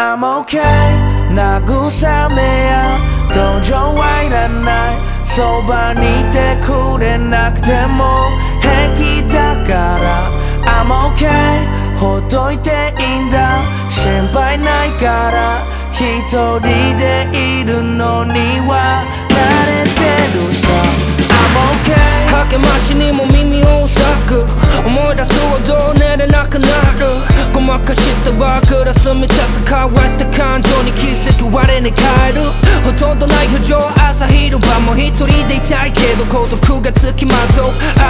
I'm okay. 慰めや同情はいらないそばにいてくれなくても平気だから。I'm okay. ほっといていいんだ。心配ないから。一人でいるのには慣れてるさ。I'm okay. 励ましにも耳を塞ぐ思い出すほど寝れなくなる。まかしたワークラス満たす変わった感情に気づき我に変えるほとんどない表情朝昼晩も一人でいたいけど孤独がつきまとう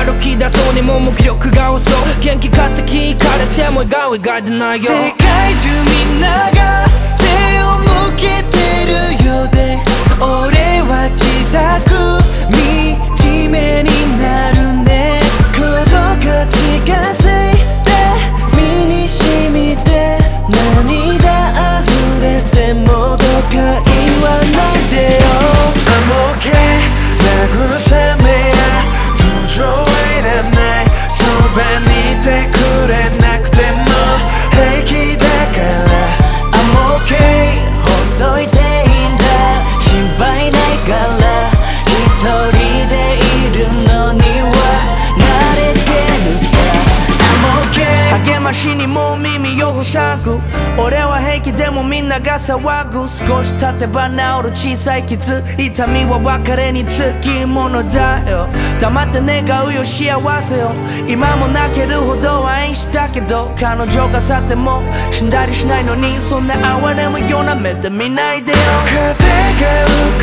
歩き出そうにも無気力が遅う元気かって聞かれても笑顔以外でないよ世界中みんながどを塞ぐ俺は平気でもみんなが騒ぐ。少し経てば治る小さい傷痛みは別れにつきものだよ。黙って願うよ幸せよ。今も泣けるほど愛したけど彼女が去っても死んだりしないのにそんな哀れむような目で見ないでよ。風が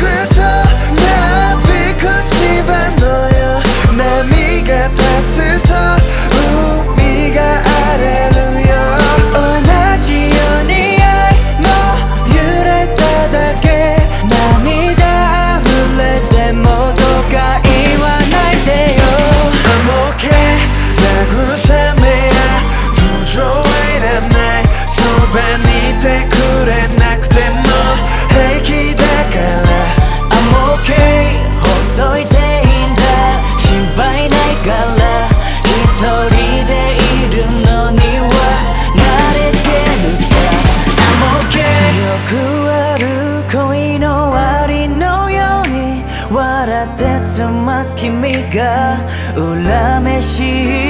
ます君が恨めし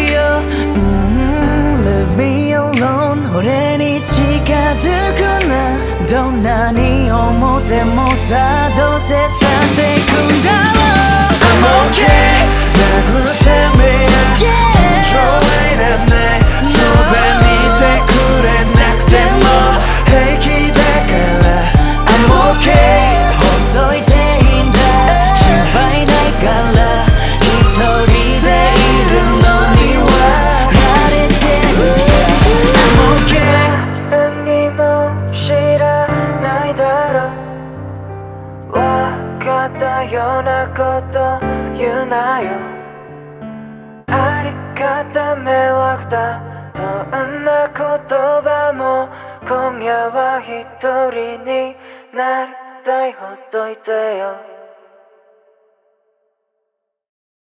いよ、うん、Leave me alone 俺に近づくな。どんなに思ってもさどうせ去ってったようなこと言うなよ。あり方迷惑だ。どんな言葉も今夜は一人になりたい。ほっといてよ。